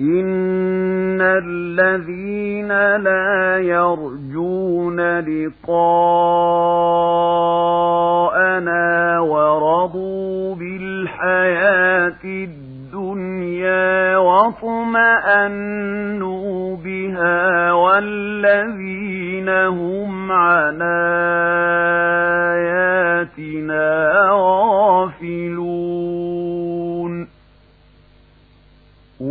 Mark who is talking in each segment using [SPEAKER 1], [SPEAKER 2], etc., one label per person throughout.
[SPEAKER 1] إن الذين لا يرجون لقاءنا ورضوا بالحياة الدنيا واطمأنوا بها والذين هم عن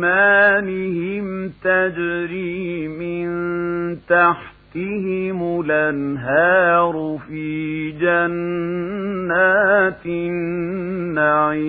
[SPEAKER 1] بإيمانهم تجري من تحتهم الأنهار في جنات النعيم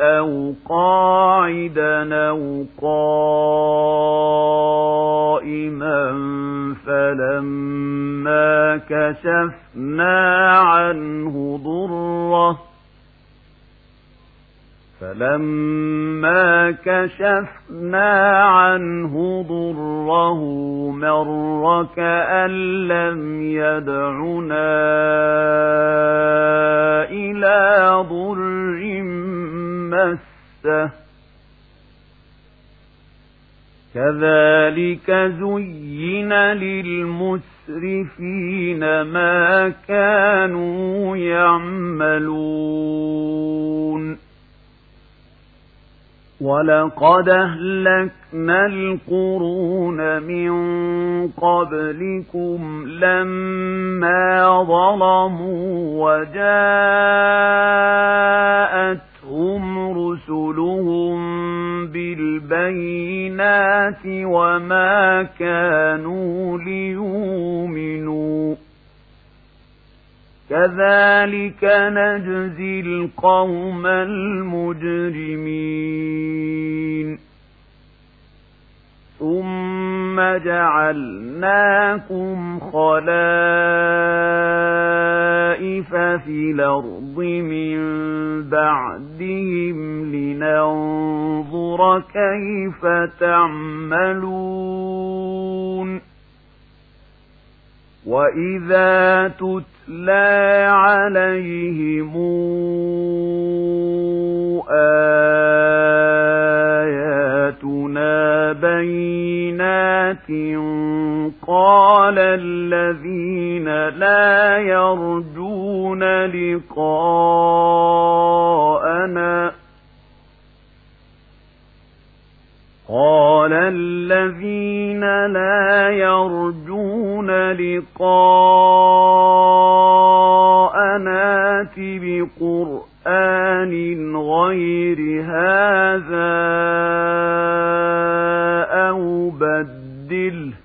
[SPEAKER 1] أو قاعدا أو قائما فلما كشفنا عنه ضره فلما كشفنا عنه ضره مر كأن لم يدعنا إلى ضر مسه. كذلك زين للمسرفين ما كانوا يعملون. ولقد أهلكنا القرون من قبلكم لما ظلموا وجاءت وما كانوا ليؤمنوا كذلك نجزي القوم المجرمين ثم جعلناكم خلائف في الأرض من بعدهم لننظر كيف تعملون. وإذا تتلى عليهم آياتنا بينات الذين لا يرجون لقاءنا. قال الذين لا يرجون لقاءنا بقرآن غير هذا أو بدل يبدله